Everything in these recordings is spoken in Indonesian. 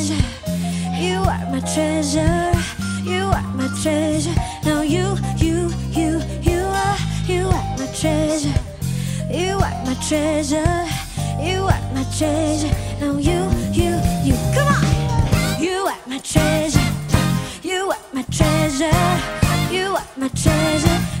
treasure. You are my treasure. You are my treasure. Now you, you, you, you are, you are my treasure. You are my treasure. You are my treasure. Now you, you, you. Come on. You are my treasure. You are my treasure. You are my treasure.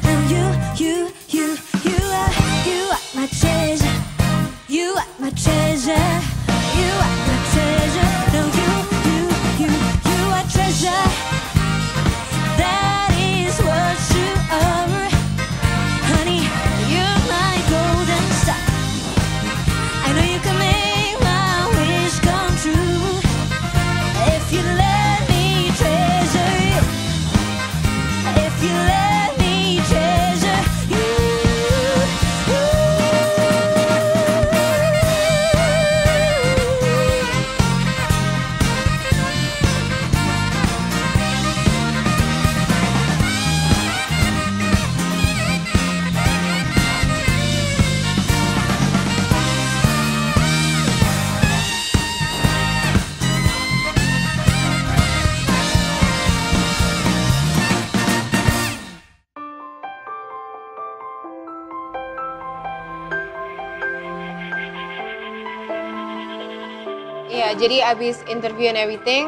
Iya, jadi abis interview and everything,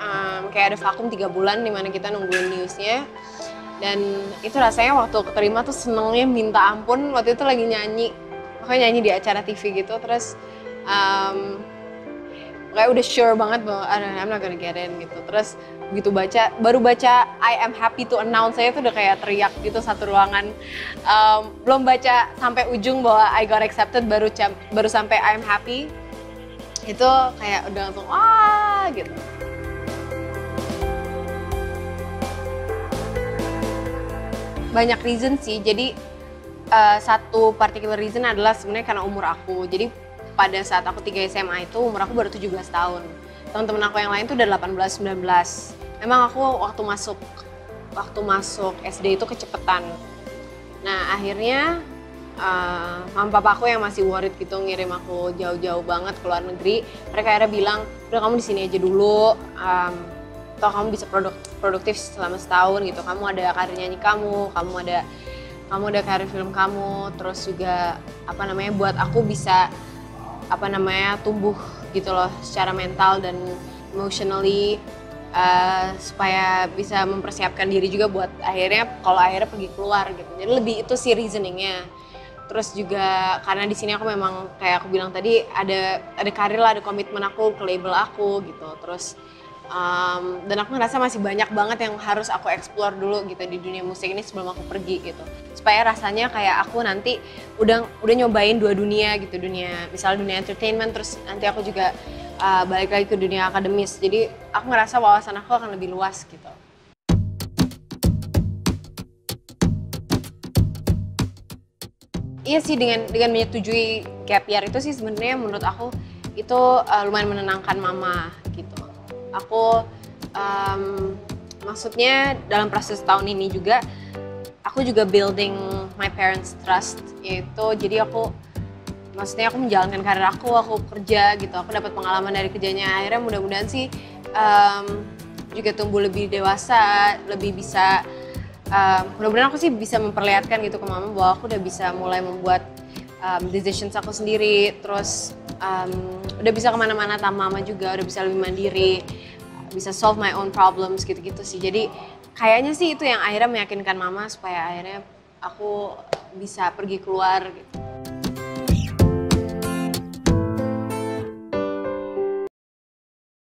um, kayak ada vakum tiga bulan di mana kita nungguin newsnya. Dan itu rasanya waktu keterima tuh senengnya minta ampun. Waktu itu lagi nyanyi, makanya nyanyi di acara TV gitu. Terus um, kayak udah sure banget bahwa "Ah, I'm not gonna get in gitu. Terus begitu baca, baru baca I am happy to announce saya tuh udah kayak teriak gitu satu ruangan. Um, belum baca sampai ujung bahwa I got accepted, baru baru sampai I am happy itu kayak udah langsung wah gitu. Banyak reason sih. Jadi eh, satu particular reason adalah sebenarnya karena umur aku. Jadi pada saat aku 3 SMA itu umur aku baru 17 tahun. Teman-teman aku yang lain tuh udah 18 19. Emang aku waktu masuk waktu masuk SD itu kecepetan. Nah, akhirnya uh, mama papa aku yang masih worried gitu ngirim aku jauh-jauh banget ke luar negeri. Mereka akhirnya bilang, udah kamu di sini aja dulu. Um, toh kamu bisa produk, produktif selama setahun gitu. Kamu ada karir nyanyi kamu, kamu ada kamu ada karir film kamu, terus juga apa namanya buat aku bisa apa namanya tumbuh gitu loh secara mental dan emotionally uh, supaya bisa mempersiapkan diri juga buat akhirnya kalau akhirnya pergi keluar gitu. Jadi lebih itu sih reasoningnya. Terus juga karena di sini aku memang kayak aku bilang tadi ada ada karir lah, ada komitmen aku ke label aku gitu. Terus um, dan aku ngerasa masih banyak banget yang harus aku explore dulu gitu di dunia musik ini sebelum aku pergi gitu. Supaya rasanya kayak aku nanti udah udah nyobain dua dunia gitu, dunia misalnya dunia entertainment terus nanti aku juga uh, balik lagi ke dunia akademis. Jadi aku ngerasa wawasan aku akan lebih luas gitu. Iya sih dengan dengan menyetujui gap year itu sih sebenarnya menurut aku itu uh, lumayan menenangkan mama gitu. Aku um, maksudnya dalam proses tahun ini juga aku juga building my parents trust yaitu jadi aku maksudnya aku menjalankan karir aku aku kerja gitu. Aku dapat pengalaman dari kerjanya. Akhirnya mudah-mudahan sih um, juga tumbuh lebih dewasa lebih bisa um, mudah-mudahan aku sih bisa memperlihatkan gitu ke mama bahwa aku udah bisa mulai membuat um, decisions aku sendiri. Terus um, udah bisa ke mana-mana tanpa mama juga udah bisa lebih mandiri bisa solve my own problems gitu-gitu sih. Jadi kayaknya sih itu yang akhirnya meyakinkan mama supaya akhirnya aku bisa pergi keluar gitu